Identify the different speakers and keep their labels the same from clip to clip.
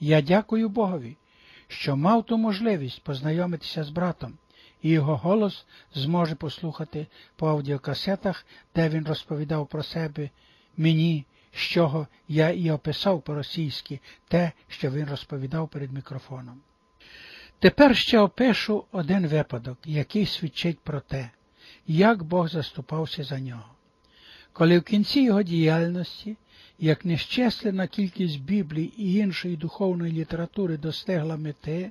Speaker 1: Я дякую Богові, що мав ту можливість познайомитися з братом, і його голос зможе послухати по аудіокасетах, де він розповідав про себе мені, з чого я і описав по-російськи те, що він розповідав перед мікрофоном. Тепер ще опишу один випадок, який свідчить про те, як Бог заступався за нього. Коли в кінці його діяльності, як нещеслена кількість Біблій і іншої духовної літератури достигла мети,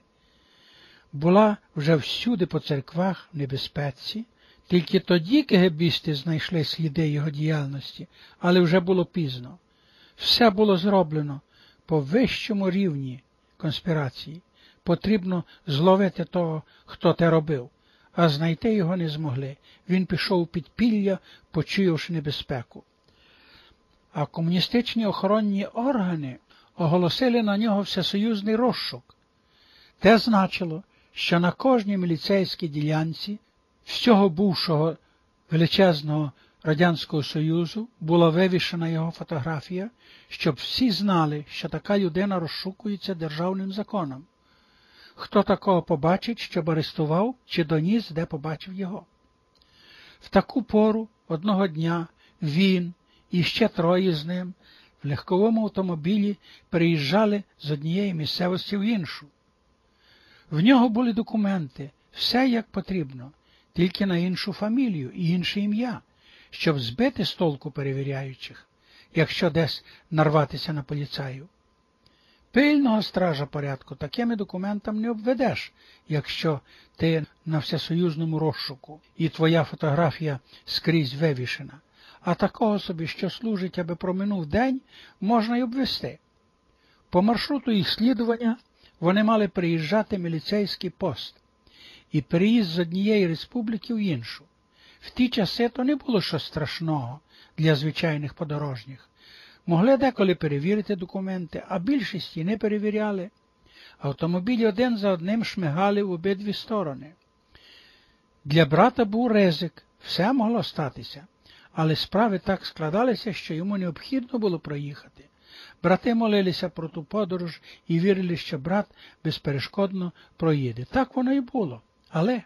Speaker 1: була вже всюди по церквах в небезпеці, тільки тоді кегебісти знайшли сліди його діяльності, але вже було пізно. Все було зроблено по вищому рівні конспірації. Потрібно зловити того, хто те робив, а знайти його не змогли. Він пішов у підпілля, почуявши небезпеку. А комуністичні охоронні органи оголосили на нього всесоюзний розшук. Те значило, що на кожній міліцейській ділянці всього бувшого величезного Радянського Союзу була вивішена його фотографія, щоб всі знали, що така людина розшукується державним законом. Хто такого побачить, щоб арестував чи доніс, де побачив його. В таку пору одного дня він і ще троє з ним в легковому автомобілі переїжджали з однієї місцевості в іншу. В нього були документи, все як потрібно, тільки на іншу фамілію і інше ім'я, щоб збити з толку перевіряючих, якщо десь нарватися на поліцаю. Пильного стража порядку такими документами не обведеш, якщо ти на всесоюзному розшуку і твоя фотографія скрізь вивішена, а такого собі, що служить, аби проминув день, можна й обвести. По маршруту їх слідування вони мали приїжджати міліцейський пост і переїзд з однієї республіки в іншу. В ті часи то не було щось страшного для звичайних подорожніх. Могли деколи перевірити документи, а більшості не перевіряли. Автомобілі один за одним шмигали в обидві сторони. Для брата був ризик, все могло статися, але справи так складалися, що йому необхідно було проїхати. Брати молилися про ту подорож і вірили, що брат безперешкодно проїде. Так воно і було. Але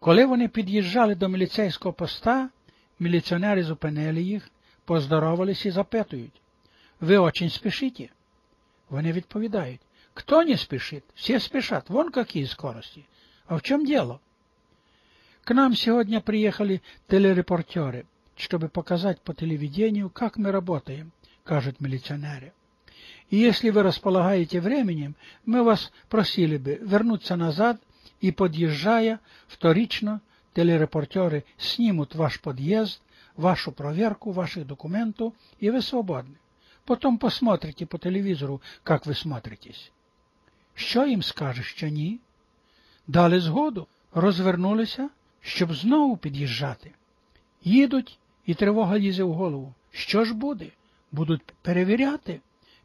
Speaker 1: коли вони під'їжджали до міліцейського поста, міліціонери зупинили їх, поздоровались і запитують. Ви очень спешите? Вони відповідають. Кто не спешит? Все спешат. Вон какие скорости. А в чем дело? К нам сегодня приехали телерепортеры, чтобы показать по телевидению, как мы работаем, кажут милиционеры. И если вы располагаете временем, мы вас просили бы вернуться назад и, подъезжая, вторично телерепортеры снимут ваш подъезд, вашу проверку ваших документов, и вы свободны. Потом посмотрите по телевізору, як ви смотритесь. Що їм скаже, що ні? Дали згоду, розвернулися, щоб знову під'їжджати. Їдуть, і тривога лізе в голову. Що ж буде? Будуть перевіряти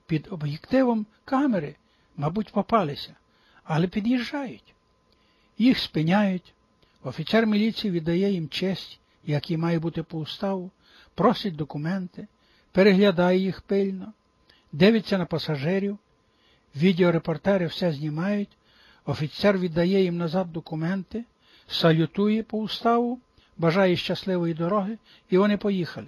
Speaker 1: під об'єктивом камери, мабуть, попалися, але під'їжджають. Їх спиняють, офіцер міліції віддає їм честь, який має бути по уставу, просить документи, переглядає їх пильно, дивиться на пасажирів, відеорепортери все знімають, офіцер віддає їм назад документи, салютує по уставу, бажає щасливої дороги, і вони поїхали.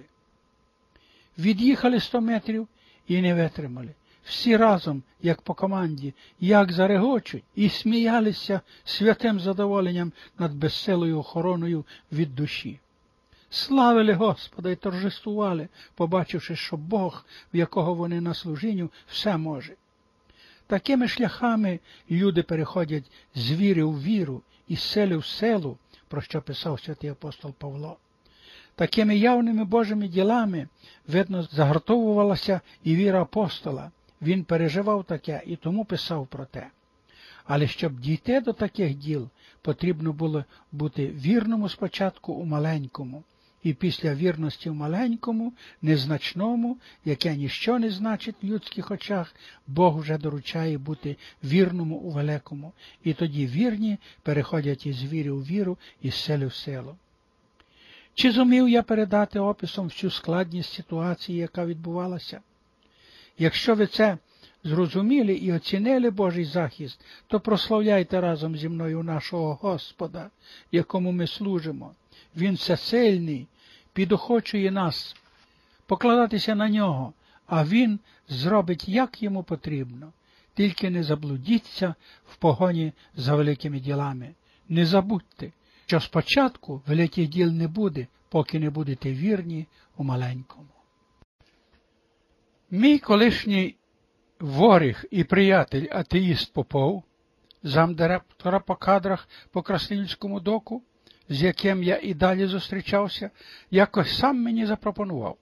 Speaker 1: Від'їхали сто метрів і не витримали. Всі разом, як по команді, як зарегочуть, і сміялися святим задоволенням над безсилою охороною від душі. Славили Господа і торжествували, побачивши, що Бог, в якого вони на служінню, все може. Такими шляхами люди переходять з віри в віру і з сили в силу, про що писав святий апостол Павло. Такими явними Божими ділами, видно, загортовувалася і віра апостола. Він переживав таке і тому писав про те. Але щоб дійти до таких діл, потрібно було бути вірному спочатку у маленькому, і після вірності в маленькому, незначному, яке ніщо не значить в людських очах, Бог вже доручає бути вірному у великому, і тоді вірні переходять із віри у віру, із сили в силу. Чи зумів я передати описом всю складність ситуації, яка відбувалася? Якщо ви це зрозуміли і оцінили Божий захист, то прославляйте разом зі мною нашого Господа, якому ми служимо. Він всесильний, підохочує нас, покладатися на нього, а Він зробить, як йому потрібно. Тільки не заблудіться в погоні за великими ділами. Не забудьте, що спочатку великих діл не буде, поки не будете вірні у маленькому. Мій колишній воріг і приятель атеїст Попов, замдиректора по кадрах по Краснівському доку, з яким я і далі зустрічався, якось сам мені запропонував.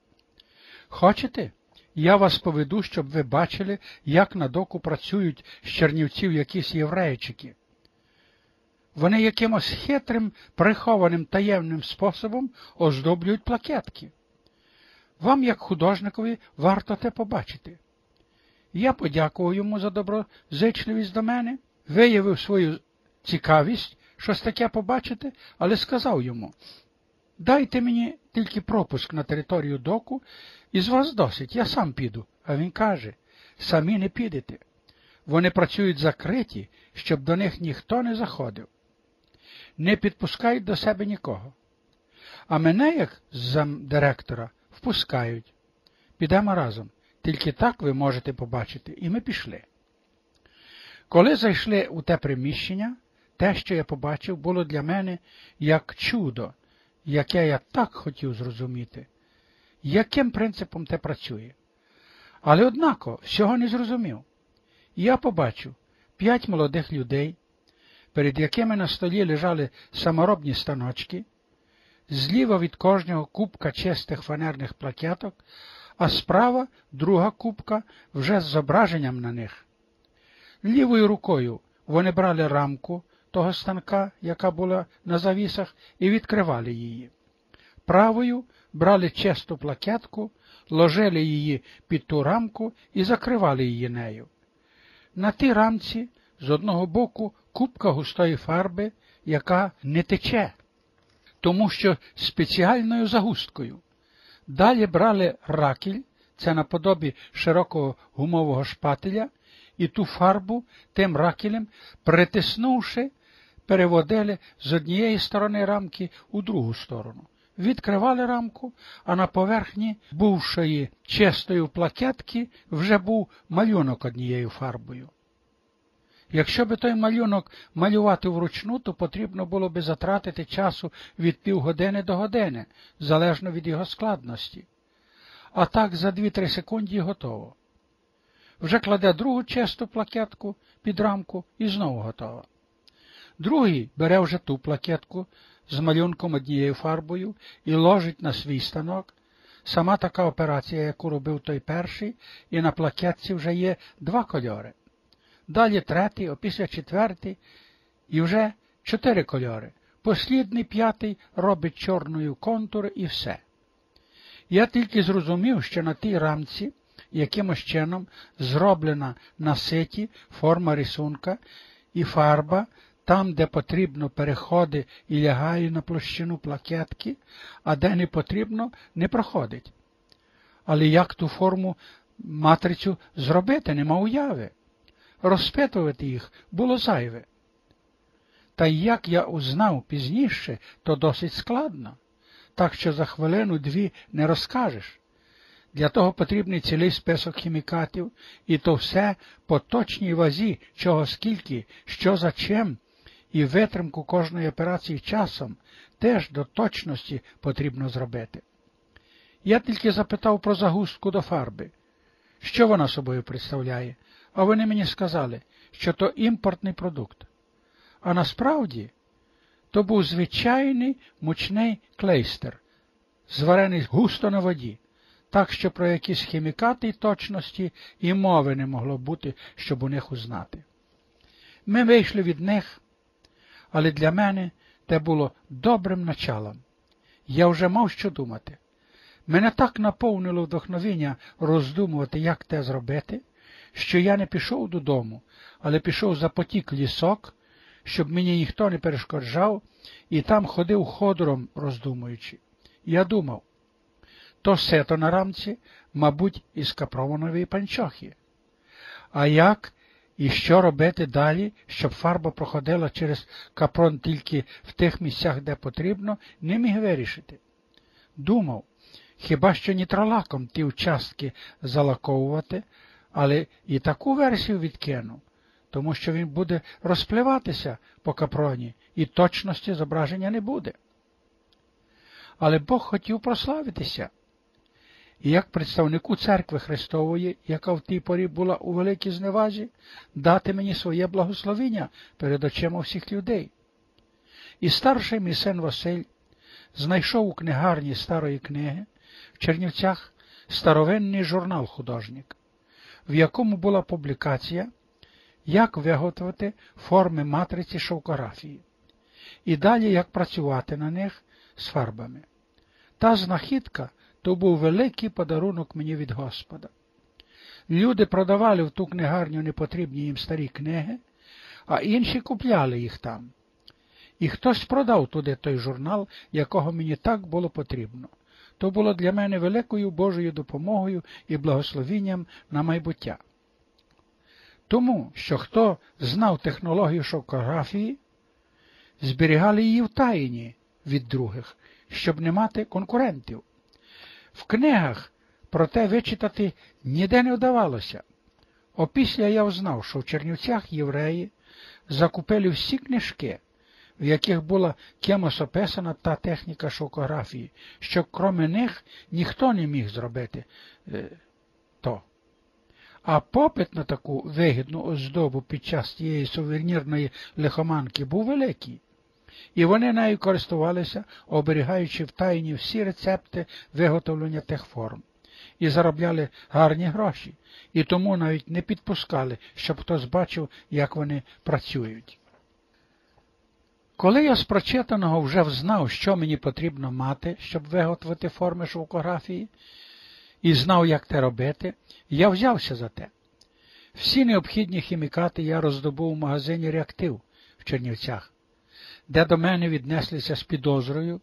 Speaker 1: Хочете? Я вас поведу, щоб ви бачили, як на доку працюють з чернівців якісь єврейчики. Вони якимось хитрим, прихованим таємним способом оздоблюють плакетки. Вам, як художникові, варто те побачити. Я подякував йому за доброзичливість до мене, виявив свою цікавість щось таке побачити, але сказав йому Дайте мені тільки пропуск на територію доку, і з вас досить, я сам піду. А він каже самі не підете. Вони працюють закриті, щоб до них ніхто не заходив. Не підпускають до себе нікого. А мене, як замдиректора, впускають. Підемо разом. Тільки так ви можете побачити. І ми пішли. Коли зайшли у те приміщення, те, що я побачив, було для мене як чудо, яке я так хотів зрозуміти, яким принципом те працює. Але однако всього не зрозумів. Я побачив п'ять молодих людей, перед якими на столі лежали саморобні станочки, зліва від кожного кубка чистих фанерних плакеток, а справа друга кубка вже з зображенням на них. Лівою рукою вони брали рамку того станка, яка була на завісах, і відкривали її. Правою брали чисту плакетку, ложили її під ту рамку і закривали її нею. На тій рамці з одного боку кубка густої фарби, яка не тече, тому що спеціальною загусткою. Далі брали ракіль, це наподобі широкого гумового шпателя, і ту фарбу тим ракілем, притиснувши, переводили з однієї сторони рамки у другу сторону. Відкривали рамку, а на поверхні бувшої чистої плакетки вже був малюнок однією фарбою. Якщо би той малюнок малювати вручну, то потрібно було би затратити часу від півгодини до години, залежно від його складності. А так за 2-3 секунди готово. Вже кладе другу чисту плакетку під рамку і знову готова. Другий бере вже ту плакетку з малюнком однією фарбою і ложить на свій станок. Сама така операція, яку робив той перший, і на плакетці вже є два кольори далі третій, опісля четвертий і вже чотири кольори. Послідний п'ятий робить чорною контур і все. Я тільки зрозумів, що на тій рамці якимось чином зроблена на ситі форма рисунка і фарба, там, де потрібно переходи і лягає на площину плакетки, а де не потрібно, не проходить. Але як ту форму матрицю зробити, нема уяви розпитувати їх було зайве. Та як я узнав пізніше, то досить складно, так що за хвилину дві не розкажеш. Для того потрібний цілий список хімікатів, і то все по точній вазі, чого скільки, що за чим, і витримку кожної операції часом теж до точності потрібно зробити. Я тільки запитав про загустку до фарби, що вона собою представляє, а вони мені сказали, що то імпортний продукт. А насправді то був звичайний мучний клейстер, зварений густо на воді, так що про якісь хімікати й точності і мови не могло бути, щоб у них узнати. Ми вийшли від них, але для мене те було добрим началом. Я вже мав що думати. Мене так наповнило вдохновіння роздумувати, як те зробити що я не пішов додому, але пішов за потік лісок, щоб мені ніхто не перешкоджав, і там ходив ходором, роздумуючи. Я думав, то сето на рамці, мабуть, із капронової панчохи. А як і що робити далі, щоб фарба проходила через капрон тільки в тих місцях, де потрібно, не міг вирішити. Думав, хіба що нітролаком ті участки залаковувати, але і таку версію відкинув, тому що він буде розпливатися по капроні і точності зображення не буде. Але Бог хотів прославитися. І як представнику церкви Христової, яка в тій порі була у великій зневазі, дати мені своє благословення перед очима всіх людей. І старший мій син Василь знайшов у книгарні старої книги в Чернівцях старовинний журнал художник, в якому була публікація, як виготовити форми матриці шовкографії, і далі як працювати на них з фарбами. Та знахідка то був великий подарунок мені від Господа. Люди продавали в ту книгарню непотрібні їм старі книги, а інші купляли їх там. І хтось продав туди той журнал, якого мені так було потрібно. То було для мене великою Божою допомогою і благословінням на майбуття. Тому, що хто знав технологію шовкографії, зберігали її в таїні від других, щоб не мати конкурентів. В книгах про те вичитати ніде не вдавалося. Опісля я взнав, що в Чернівцях євреї закупили всі книжки, в яких була кимось описана та техніка шовкографії, що кроме них ніхто не міг зробити е, то. А попит на таку вигідну оздобу під час тієї сувенірної лихоманки був великий і вони нею користувалися, оберігаючи в тайні всі рецепти виготовлення тих форм, і заробляли гарні гроші, і тому навіть не підпускали, щоб хтось бачив, як вони працюють. Коли я з прочитаного вже взнав, що мені потрібно мати, щоб виготовити форми шовкографії, і знав, як те робити, я взявся за те. Всі необхідні хімікати я роздобув у магазині реактив в Чернівцях де до мене віднеслися з підозрою,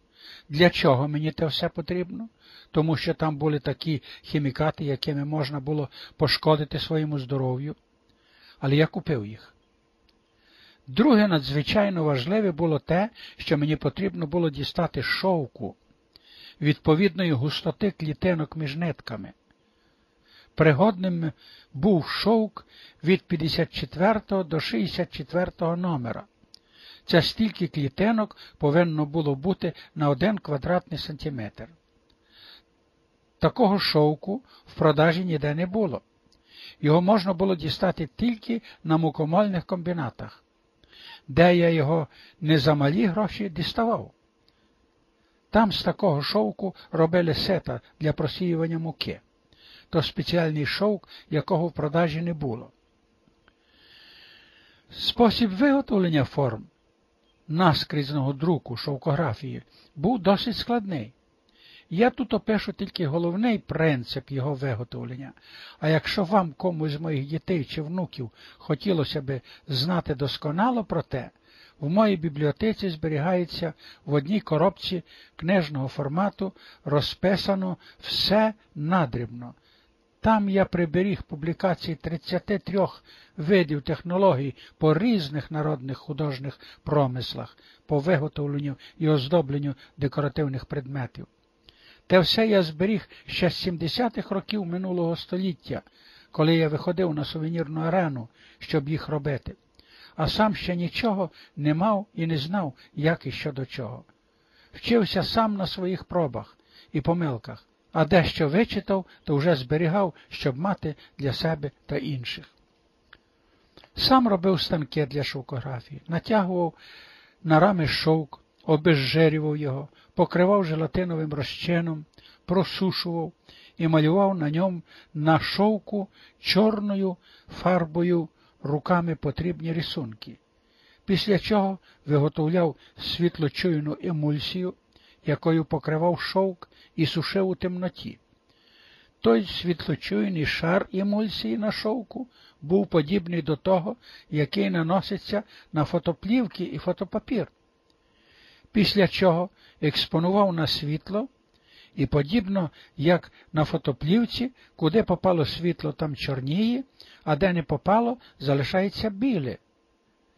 Speaker 1: для чого мені те все потрібно, тому що там були такі хімікати, якими можна було пошкодити своєму здоров'ю, але я купив їх. Друге надзвичайно важливе було те, що мені потрібно було дістати шовку відповідної густоти клітинок між нитками. Пригодним був шовк від 54 до 64 номера. Це стільки клітинок повинно було бути на один квадратний сантиметр. Такого шовку в продажі ніде не було. Його можна було дістати тільки на мукомольних комбінатах, де я його не за малі гроші діставав. Там з такого шовку робили сета для просіювання муки, то спеціальний шовк, якого в продажі не було. Спосіб виготовлення форм наскрізного друку шовкографії був досить складний. Я тут опишу тільки головний принцип його виготовлення, а якщо вам комусь з моїх дітей чи внуків хотілося би знати досконало про те, в моїй бібліотеці зберігається в одній коробці книжного формату розписано все надрібно, там я приберіг публікації 33 видів технологій по різних народних художніх промислах, по виготовленню і оздобленню декоративних предметів. Те все я зберіг ще з 70-х років минулого століття, коли я виходив на сувенірну арену, щоб їх робити, а сам ще нічого не мав і не знав, як і що до чого. Вчився сам на своїх пробах і помилках а дещо вичитав, то вже зберігав, щоб мати для себе та інших. Сам робив станки для шовкографії, натягував на рами шовк, обезжирював його, покривав желатиновим розчином, просушував і малював на ньому на шовку чорною фарбою руками потрібні рисунки, після чого виготовляв світлочуйну емульсію, якою покривав шовк і сушив у темноті. Той світлочуйний шар емульсії на шовку був подібний до того, який наноситься на фотоплівки і фотопапір, після чого експонував на світло І подібно, як на фотоплівці, куди попало світло, там чорніє, а де не попало, залишається біле.